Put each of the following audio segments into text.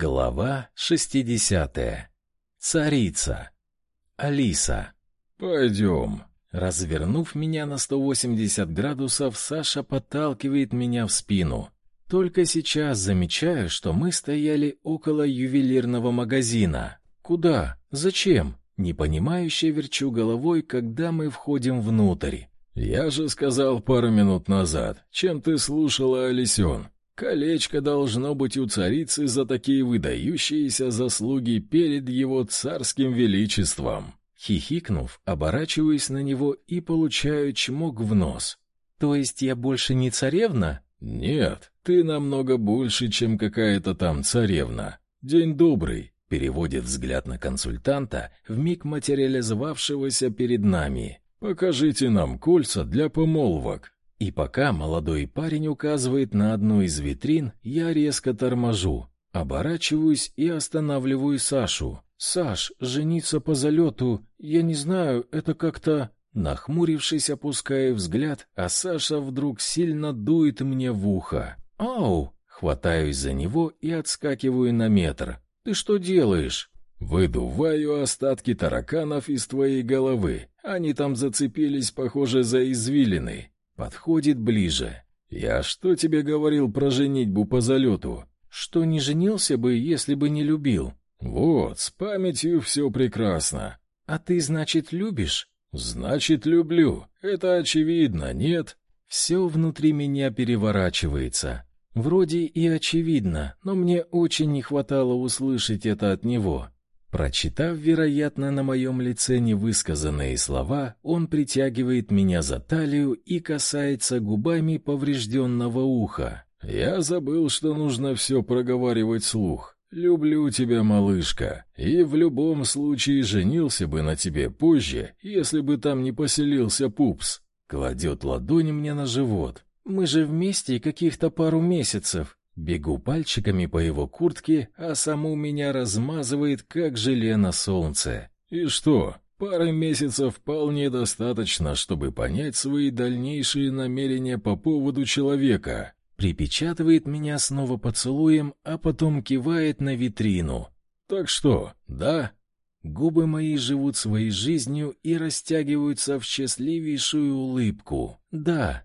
Глава 60. Царица. Алиса. «Пойдем». Развернув меня на 180 градусов, Саша подталкивает меня в спину. Только сейчас замечаю, что мы стояли около ювелирного магазина. Куда? Зачем? Непонимающе верчу головой, когда мы входим внутрь. «Я же сказал пару минут назад, чем ты слушала, Алисен?» Колечко должно быть у царицы за такие выдающиеся заслуги перед его царским величеством. Хихикнув, оборачиваюсь на него и получаю чмок в нос. То есть я больше не царевна? Нет, ты намного больше, чем какая-то там царевна. День добрый, переводит взгляд на консультанта, вмиг материализовавшегося перед нами. Покажите нам кольца для помолвок. И пока молодой парень указывает на одну из витрин, я резко торможу, оборачиваюсь и останавливаю Сашу. «Саш, жениться по залету, я не знаю, это как-то...» Нахмурившись, опускаю взгляд, а Саша вдруг сильно дует мне в ухо. «Ау!» Хватаюсь за него и отскакиваю на метр. «Ты что делаешь?» «Выдуваю остатки тараканов из твоей головы. Они там зацепились, похоже, за извилины. Подходит ближе. «Я что тебе говорил про женитьбу по залету?» «Что не женился бы, если бы не любил?» «Вот, с памятью все прекрасно». «А ты, значит, любишь?» «Значит, люблю. Это очевидно, нет?» Все внутри меня переворачивается. Вроде и очевидно, но мне очень не хватало услышать это от него. Прочитав, вероятно, на моем лице невысказанные слова, он притягивает меня за талию и касается губами поврежденного уха. «Я забыл, что нужно все проговаривать слух. Люблю тебя, малышка, и в любом случае женился бы на тебе позже, если бы там не поселился пупс». Кладет ладонь мне на живот. «Мы же вместе каких-то пару месяцев. Бегу пальчиками по его куртке, а саму меня размазывает, как желе на солнце. И что, пары месяцев вполне достаточно, чтобы понять свои дальнейшие намерения по поводу человека. Припечатывает меня снова поцелуем, а потом кивает на витрину. Так что, да? Губы мои живут своей жизнью и растягиваются в счастливейшую улыбку. Да.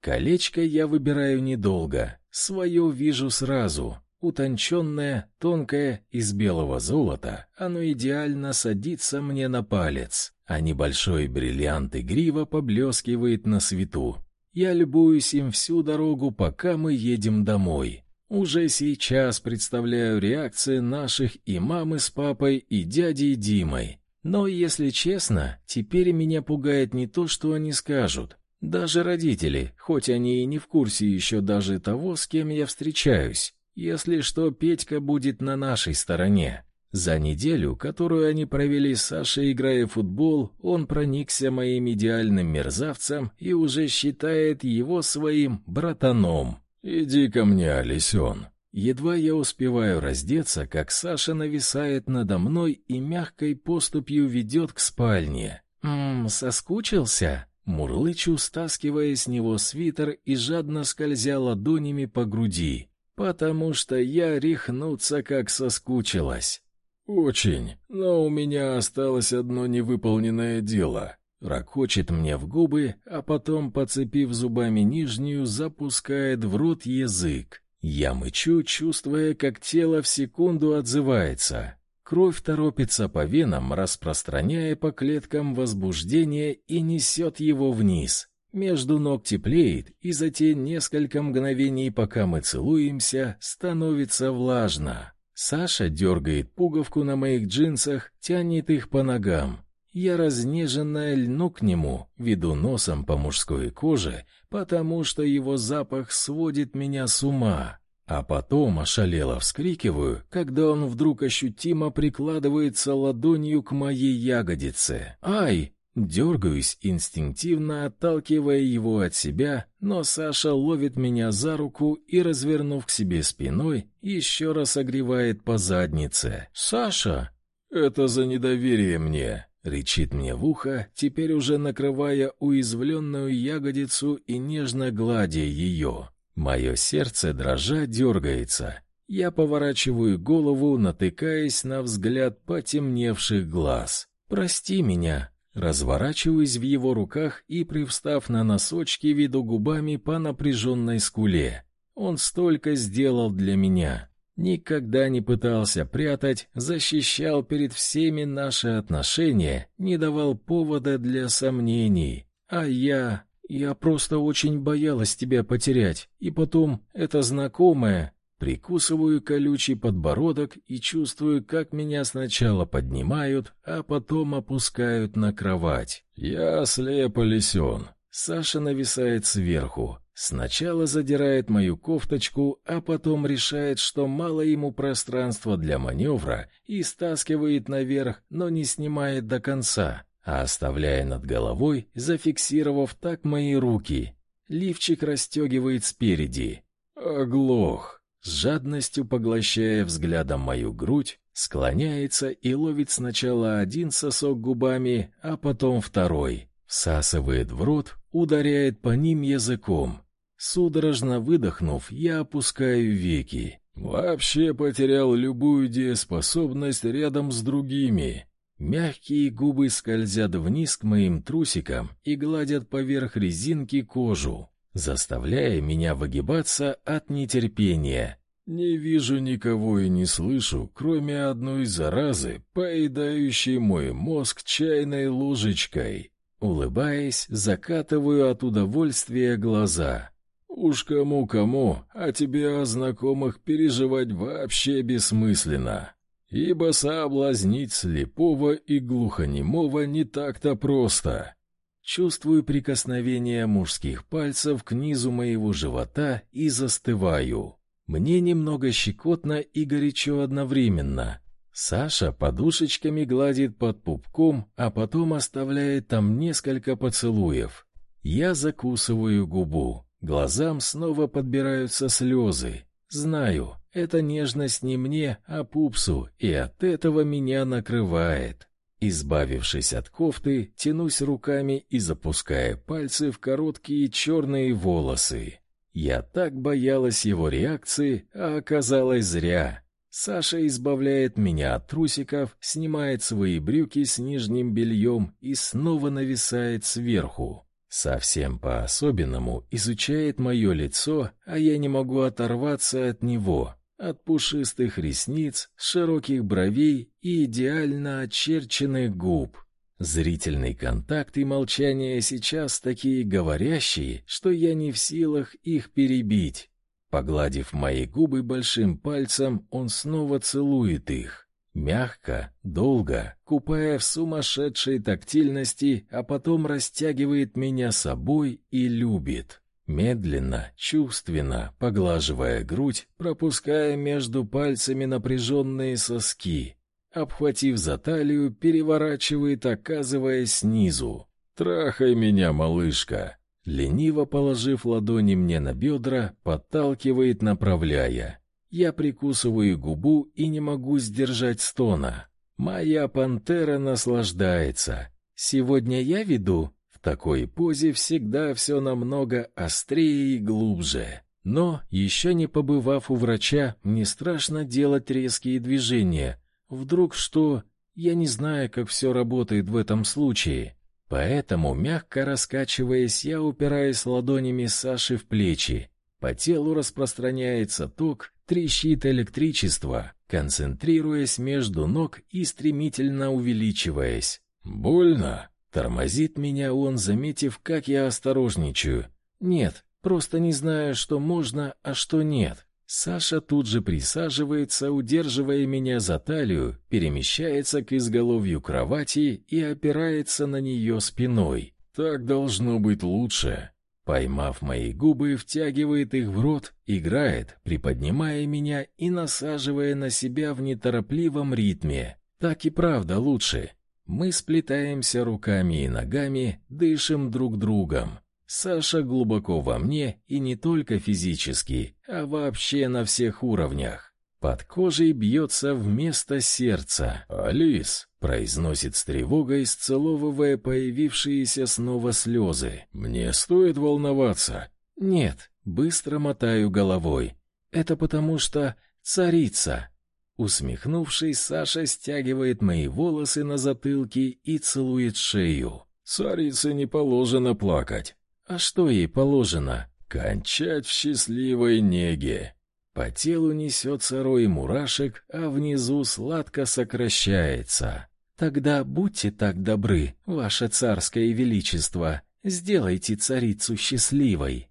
Колечко я выбираю недолго. Свое вижу сразу. Утонченное, тонкое, из белого золота, оно идеально садится мне на палец, а небольшой бриллиант игриво поблескивает на свету. Я любуюсь им всю дорогу, пока мы едем домой. Уже сейчас представляю реакции наших и мамы с папой, и дяди Димой. Но, если честно, теперь меня пугает не то, что они скажут, даже родители, хоть они и не в курсе еще даже того, с кем я встречаюсь. Если что, Петька будет на нашей стороне. За неделю, которую они провели с Сашей, играя в футбол, он проникся моим идеальным мерзавцем и уже считает его своим братаном. «Иди ко мне, Алисен». Едва я успеваю раздеться, как Саша нависает надо мной и мягкой поступью ведет к спальне. «Ммм, соскучился?» Мурлычу, стаскивая с него свитер и жадно скользя ладонями по груди, потому что я рехнуться как соскучилась. «Очень, но у меня осталось одно невыполненное дело». Ракочет мне в губы, а потом, подцепив зубами нижнюю, запускает в рот язык. Я мычу, чувствуя, как тело в секунду отзывается. Кровь торопится по венам, распространяя по клеткам возбуждение и несет его вниз. Между ног теплеет, и за те несколько мгновений, пока мы целуемся, становится влажно. Саша дергает пуговку на моих джинсах, тянет их по ногам. Я разнеженно льну к нему, веду носом по мужской коже, потому что его запах сводит меня с ума. А потом ошалело вскрикиваю, когда он вдруг ощутимо прикладывается ладонью к моей ягодице. «Ай!» Дергаюсь, инстинктивно отталкивая его от себя, но Саша ловит меня за руку и, развернув к себе спиной, еще раз огревает по заднице. «Саша!» «Это за недоверие мне!» — речит мне в ухо, теперь уже накрывая уязвленную ягодицу и нежно гладя ее. Мое сердце дрожа дергается. Я поворачиваю голову, натыкаясь на взгляд потемневших глаз. «Прости меня». Разворачиваюсь в его руках и, привстав на носочки, веду губами по напряженной скуле. Он столько сделал для меня. Никогда не пытался прятать, защищал перед всеми наши отношения, не давал повода для сомнений. А я... я просто очень боялась тебя потерять. И потом, это знакомое... Прикусываю колючий подбородок и чувствую, как меня сначала поднимают, а потом опускают на кровать. Я слепо лисен. Саша нависает сверху. Сначала задирает мою кофточку, а потом решает, что мало ему пространства для маневра, и стаскивает наверх, но не снимает до конца, а оставляя над головой, зафиксировав так мои руки. Лифчик расстегивает спереди. Оглох. С жадностью поглощая взглядом мою грудь, склоняется и ловит сначала один сосок губами, а потом второй. Всасывает в рот, ударяет по ним языком. Судорожно выдохнув, я опускаю веки. Вообще потерял любую дееспособность рядом с другими. Мягкие губы скользят вниз к моим трусикам и гладят поверх резинки кожу, заставляя меня выгибаться от нетерпения. Не вижу никого и не слышу, кроме одной заразы, поедающей мой мозг чайной ложечкой. Улыбаясь, закатываю от удовольствия глаза. Уж кому-кому, а тебе о знакомых переживать вообще бессмысленно. Ибо соблазнить слепого и глухонемого не так-то просто. Чувствую прикосновение мужских пальцев к низу моего живота и застываю. Мне немного щекотно и горячо одновременно. Саша подушечками гладит под пупком, а потом оставляет там несколько поцелуев. Я закусываю губу. Глазам снова подбираются слезы. Знаю, это нежность не мне, а пупсу, и от этого меня накрывает. Избавившись от кофты, тянусь руками и запуская пальцы в короткие черные волосы. Я так боялась его реакции, а оказалось зря. Саша избавляет меня от трусиков, снимает свои брюки с нижним бельем и снова нависает сверху. Совсем по-особенному изучает мое лицо, а я не могу оторваться от него, от пушистых ресниц, широких бровей и идеально очерченных губ. Зрительный контакт и молчание сейчас такие говорящие, что я не в силах их перебить. Погладив мои губы большим пальцем, он снова целует их. Мягко, долго, купая в сумасшедшей тактильности, а потом растягивает меня собой и любит. Медленно, чувственно, поглаживая грудь, пропуская между пальцами напряженные соски. Обхватив за талию, переворачивает, оказываясь снизу. «Трахай меня, малышка!» Лениво положив ладони мне на бедра, подталкивает, направляя. Я прикусываю губу и не могу сдержать стона. Моя пантера наслаждается. Сегодня я веду такой позе всегда все намного острее и глубже. Но, еще не побывав у врача, мне страшно делать резкие движения. Вдруг что... Я не знаю, как все работает в этом случае. Поэтому, мягко раскачиваясь, я упираюсь ладонями Саши в плечи. По телу распространяется ток, трещит электричество, концентрируясь между ног и стремительно увеличиваясь. «Больно?» — тормозит меня он, заметив, как я осторожничаю. «Нет, просто не знаю, что можно, а что нет». Саша тут же присаживается, удерживая меня за талию, перемещается к изголовью кровати и опирается на нее спиной. Так должно быть лучше. Поймав мои губы, втягивает их в рот, играет, приподнимая меня и насаживая на себя в неторопливом ритме. Так и правда лучше. Мы сплетаемся руками и ногами, дышим друг другом. Саша глубоко во мне и не только физически, а вообще на всех уровнях. Под кожей бьется вместо сердца. «Алис!» — произносит с тревогой, сцеловывая появившиеся снова слезы. «Мне стоит волноваться?» «Нет», — быстро мотаю головой. «Это потому что царица. Усмехнувшись, Саша стягивает мои волосы на затылке и целует шею. Царице не положено плакать. А что ей положено? Кончать в счастливой неге. По телу несется рой мурашек, а внизу сладко сокращается. Тогда будьте так добры, ваше царское величество, сделайте царицу счастливой.